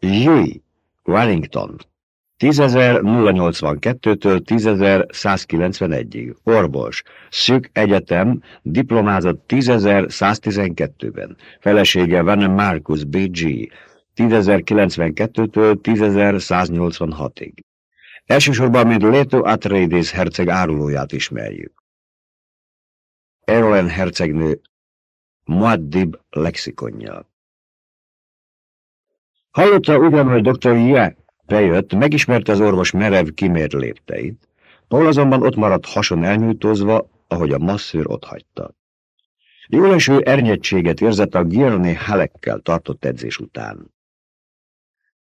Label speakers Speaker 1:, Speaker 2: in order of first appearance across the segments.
Speaker 1: Louis, Wellington. 10.082-től 10.191-ig. Orvos. Szűk egyetem, diplomázott 10.112-ben. Felesége Van Marcus B.G. 10.092-től 10.186-ig. Elsősorban, mint Leto Atreides herceg árulóját ismerjük. Erolen hercegnő Muaddib lexikonja. Hallotta ugyan, hogy dr. Ye bejött, megismerte az orvos merev kimért lépteit. Paul azonban ott maradt hason elnyújtózva, ahogy a masszőr ott hagyta. Jól eső ernyedtséget érzett a Gierné Halekkel tartott edzés után.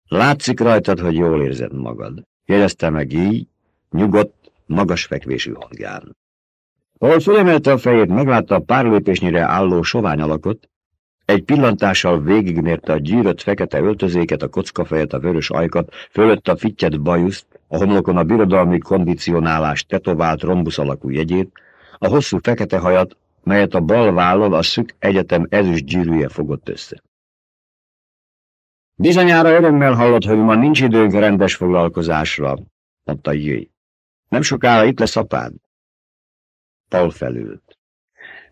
Speaker 1: Látszik rajtad, hogy jól érzed magad, jegyezte meg így, nyugodt, magas fekvésű hangján. Paul fölemelte a fejét, meglátta a pár lépésnyire álló sovány alakot, egy pillantással végigmérte a gyűrött fekete öltözéket, a kockafejet, a vörös ajkat, fölött a fittyet bajuszt, a homlokon a birodalmi kondicionálás tetovált rombusz alakú jegyét, a hosszú fekete hajat, melyet a bal vállon a szük egyetem ezüst gyűrűje fogott össze. Bizonyára örömmel hallott, hogy ma nincs időnk rendes foglalkozásra, mondta Jöjj. Nem sokára itt lesz apád. Paul felült.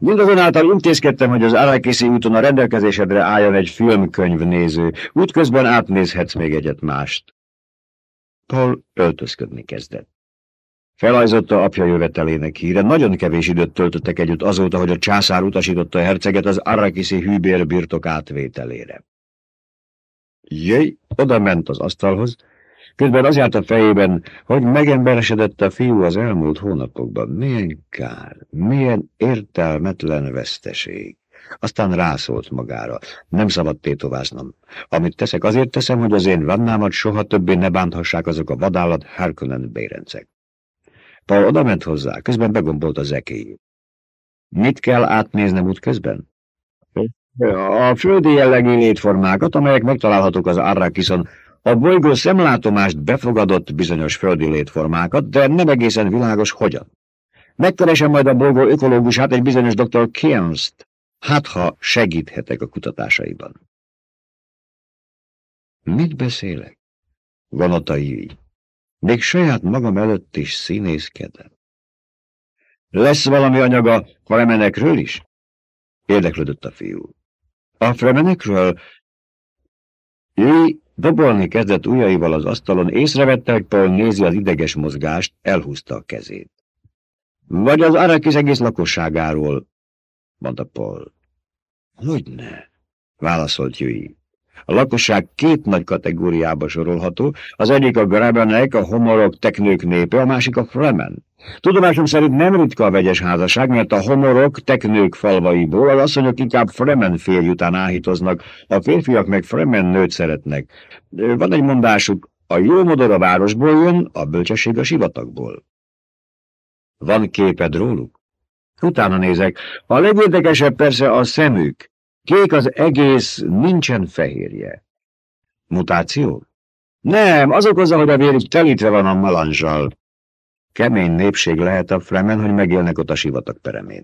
Speaker 1: Mindazonáltal intézkedtem, hogy az Arakiszi úton a rendelkezésedre álljon egy filmkönyvnéző. Útközben átnézhetsz még egyet mást. Paul öltözködni kezdett. Felajzotta apja jövetelének híre, nagyon kevés időt töltöttek együtt azóta, hogy a császár utasította a herceget az Arrakiszi hűbér birtok átvételére. Jöjj, oda ment az asztalhoz, Közben az járt a fejében, hogy megemberesedett a fiú az elmúlt hónapokban. Milyen kár, milyen értelmetlen veszteség. Aztán rászólt magára. Nem szabad tétováznom. Amit teszek, azért teszem, hogy az én vannámat soha többé ne bánthassák azok a vadállat Harkonnen bérencek. Paul odament hozzá, közben begombolt az ekéjét. Mit kell átnéznem út közben? A földi jellegű létformákat, amelyek megtalálhatók az Arrakison a bolygó szemlátomást befogadott bizonyos földi létformákat, de nem egészen világos hogyan. Megkeresem majd a bolygó ökológusát, egy bizonyos dr. Kernst, hát ha segíthetek a kutatásaiban. Mit beszélek? Vonata így. Még saját magam előtt is színészkedem. Lesz valami anyaga Fremenekről is? Érdeklődött a fiú. A Fremenekről? Jöjj, Dobolni kezdett ujjaival az asztalon, észrevette, hogy Paul nézi az ideges mozgást, elhúzta a kezét. Vagy az Arakis egész lakosságáról, mondta Paul. Hogyne, válaszolt Jui. A lakosság két nagy kategóriába sorolható, az egyik a Grabenek, a homorok teknők népe, a másik a Fremen. Tudomásom szerint nem ritka a vegyes házasság, mert a homorok teknők falvaiból az asszonyok inkább Fremen férj után áhítoznak, a férfiak meg Fremen nőt szeretnek. Van egy mondásuk, a jó modor a városból jön, a bölcsesség a sivatagból. Van képed róluk? Utána nézek. A legérdekesebb persze a szemük. Kék az egész, nincsen fehérje. Mutáció? Nem, az okozza, hogy a vérük telítve van a melanzsal. Kemény népség lehet a Fremen, hogy megélnek ott a sivatag peremén.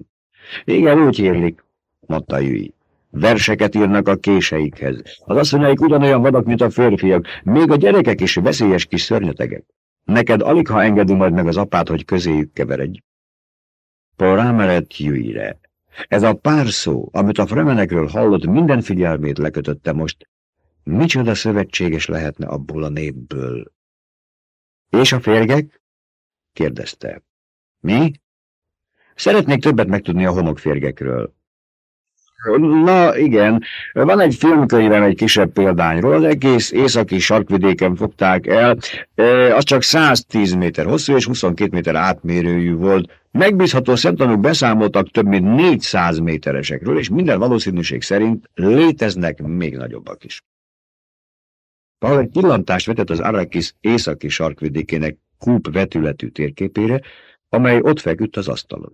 Speaker 1: Igen, úgy hírlik, mondta Jui. Verseket írnak a késeikhez. Az asszonyaik ugyanolyan vadak, mint a férfiak, még a gyerekek is veszélyes kis szörnyetegek. Neked alig, ha engedünk majd meg az apát, hogy közéjük keveredj. Paul rámerett Juire. Ez a pár szó, amit a fremenekről hallott, minden figyelmét lekötötte most. Micsoda szövetséges lehetne abból a népből? És a férgek? Kérdezte. Mi? Szeretnék többet megtudni a homokférgekről. Na igen, van egy filmkönyvem egy kisebb példányról, az egész északi sarkvidéken fogták el, az csak 110 méter hosszú és 22 méter átmérőjű volt. Megbízható szemtanúk beszámoltak több mint 400 méteresekről, és minden valószínűség szerint léteznek még nagyobbak is. Paul egy pillantást vetett az Arrakis északi sarkvidékének kúp vetületű térképére, amely ott feküdt az asztalon.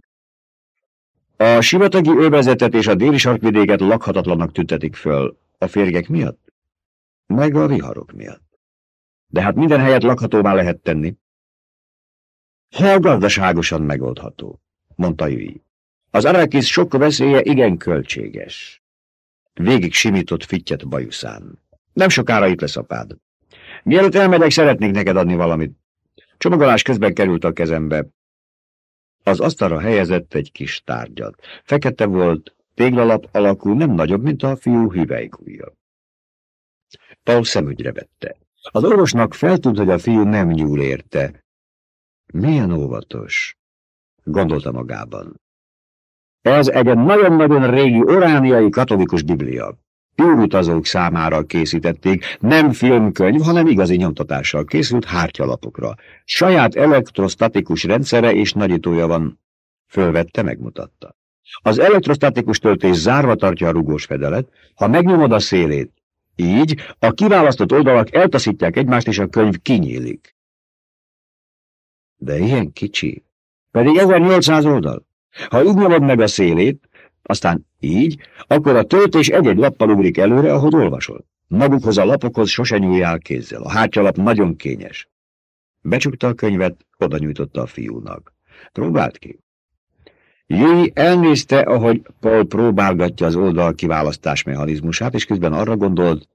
Speaker 1: A sivatagi övezetet és a déli sarkvidéket lakhatatlannak tüntetik föl. A férgek miatt? Meg a viharok miatt. De hát minden helyet lakhatóvá lehet tenni. Ha gazdaságosan megoldható, mondta Jui. Az Arakis sok veszélye igen költséges. Végig simított fittyet bajuszán. Nem sokára itt lesz apád. Mielőtt elmegyek, szeretnék neked adni valamit. Csomagolás közben került a kezembe. Az asztalra helyezett egy kis tárgyat. Fekete volt, téglalap alakú, nem nagyobb, mint a fiú hüvelykújja. Paul szemügyre vette. Az orvosnak feltűnt, hogy a fiú nem nyúl érte. Milyen óvatos, gondolta magában. Ez egy nagyon-nagyon régi orániai katolikus biblia. Túrutazók számára készítették, nem filmkönyv, hanem igazi nyomtatással készült hártyalapokra. Saját elektrostatikus rendszere és nagyítója van. Fölvette, megmutatta. Az elektrostatikus töltés zárva tartja a rugós fedelet, ha megnyomod a szélét, így a kiválasztott oldalak eltaszítják egymást, és a könyv kinyílik. De ilyen kicsi, pedig 1800 oldal. Ha így nyomod meg a szélét, aztán így, akkor a töltés egy-egy lappal ugrik előre, ahol olvasol. Magukhoz a lapokhoz sose nyúljál kézzel. A háttyalap nagyon kényes. Becsukta a könyvet, oda nyújtotta a fiúnak. Próbált ki. Jöjj elnézte, ahogy Paul próbálgatja az oldal kiválasztás mechanizmusát, és közben arra gondolt,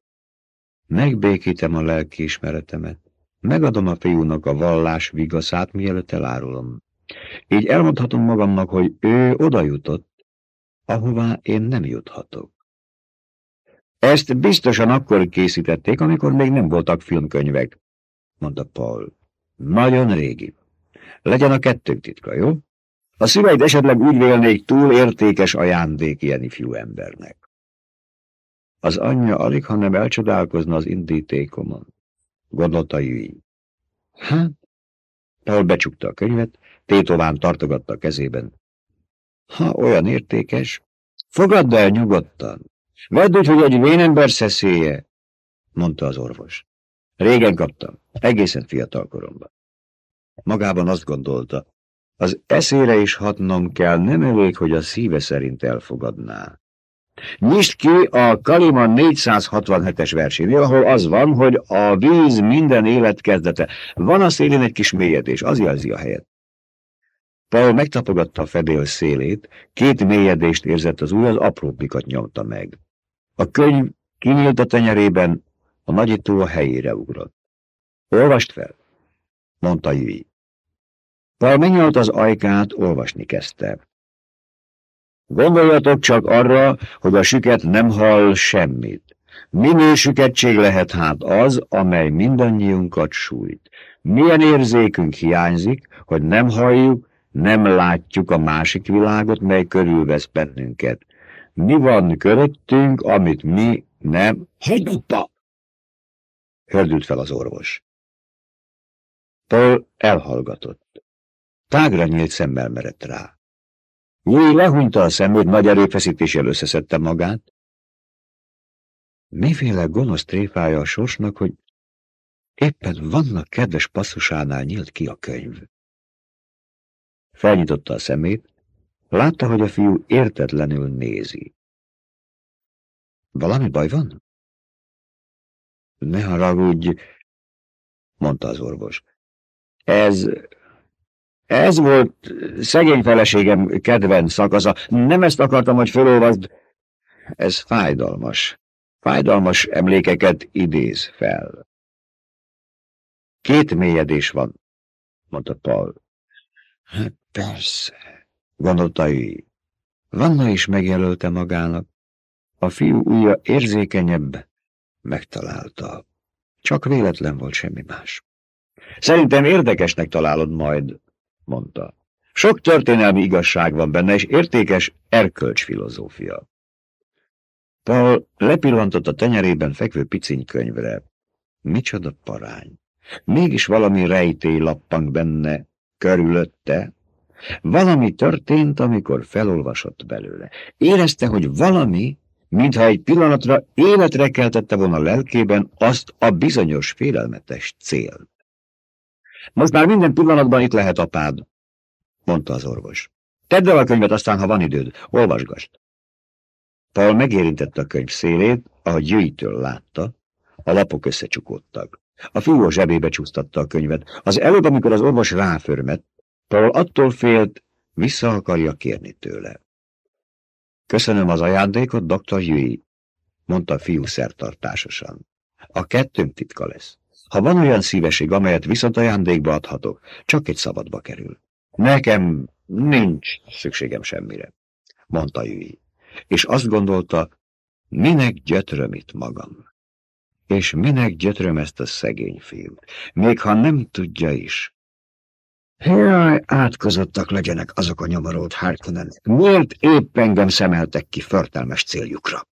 Speaker 1: megbékítem a lelkiismeretemet, megadom a fiúnak a vallás vigaszát, mielőtt elárulom. Így elmondhatom magamnak, hogy ő oda jutott, ahová én nem juthatok. Ezt biztosan akkor készítették, amikor még nem voltak filmkönyvek, mondta Paul. Nagyon régi. Legyen a kettők titka, jó? A szüleid esetleg úgy vélnék túl értékes ajándék ilyen ifjú embernek. Az anyja alig, ha nem elcsodálkozna az indítékomon, gondolta Jüi. Hát, Paul becsukta a könyvet, tétován tartogatta a kezében. Ha olyan értékes, fogadd el nyugodtan. Vedd úgy, hogy egy vénember szeszélye, mondta az orvos. Régen kaptam, egészen fiatal koromban. Magában azt gondolta, az eszére is hatnom kell, nem elég, hogy a szíve szerint elfogadná. Nyisd ki a Kaliman 467-es versénél, ahol az van, hogy a víz minden élet kezdete. Van a szélén egy kis mélyedés, az jelzi a helyet. Paul megtapogatta a fedél szélét, két mélyedést érzett az az apróbbikat nyomta meg. A könyv kinyílt a tenyerében, a nagyító a helyére ugrott. Olvast fel, mondta Jüi. Paul megnyolt az ajkát, olvasni kezdte. Gondoljatok csak arra, hogy a süket nem hall semmit. Minő süketség lehet hát az, amely mindannyiunkat sújt. Milyen érzékünk hiányzik, hogy nem halljuk, nem látjuk a másik világot, mely körülvesz bennünket. Mi van köröttünk, amit mi nem... Hagydutta! Hördült fel az orvos. Paul elhallgatott. Tágra nyílt szemmel merett rá. Júj lehúnyta a szemét, nagy erőfeszítéssel összeszedte magát. Miféle gonosz tréfája a sorsnak, hogy éppen vannak kedves passzusánál nyílt ki a könyv. Felnyitotta a szemét, látta, hogy a fiú értetlenül nézi. Valami baj van? Ne haragudj, mondta az orvos. Ez ez volt szegény feleségem kedvenc szakasza. Nem ezt akartam, hogy felolvasd. Ez fájdalmas. Fájdalmas emlékeket idéz fel. Két mélyedés van, mondta Paul. Hát persze, gondolta ő. Vanna is megjelölte magának. A fiú ujja érzékenyebb, megtalálta. Csak véletlen volt semmi más. Szerintem érdekesnek találod majd, mondta. Sok történelmi igazság van benne, és értékes erkölcsfilozófia. Paul lepillantott a tenyerében fekvő piciny könyvre. Micsoda parány! Mégis valami rejtély lappang benne, körülötte. Valami történt, amikor felolvasott belőle. Érezte, hogy valami, mintha egy pillanatra életre keltette volna lelkében azt a bizonyos félelmetes célt. Most már minden pillanatban itt lehet apád, mondta az orvos. Tedd el a könyvet, aztán, ha van időd, olvasgast. Paul megérintette a könyv szélét, ahogy Jöjtől látta, a lapok összecsukódtak. A fiú zsebébe csúsztatta a könyvet. Az előbb, amikor az orvos ráförmett, Paul attól félt, vissza akarja kérni tőle. Köszönöm az ajándékot, dr. Yui, mondta a fiú szertartásosan. A kettőnk titka lesz. Ha van olyan szívesség, amelyet viszont ajándékba adhatok, csak egy szabadba kerül. Nekem nincs szükségem semmire, mondta Jüi, és azt gondolta, minek gyötröm itt magam. És minek gyötröm ezt a szegény fiút, még ha nem tudja is. Jaj, átkozottak legyenek azok a nyomorolt Harkonnen. Miért épp engem szemeltek ki förtelmes céljukra?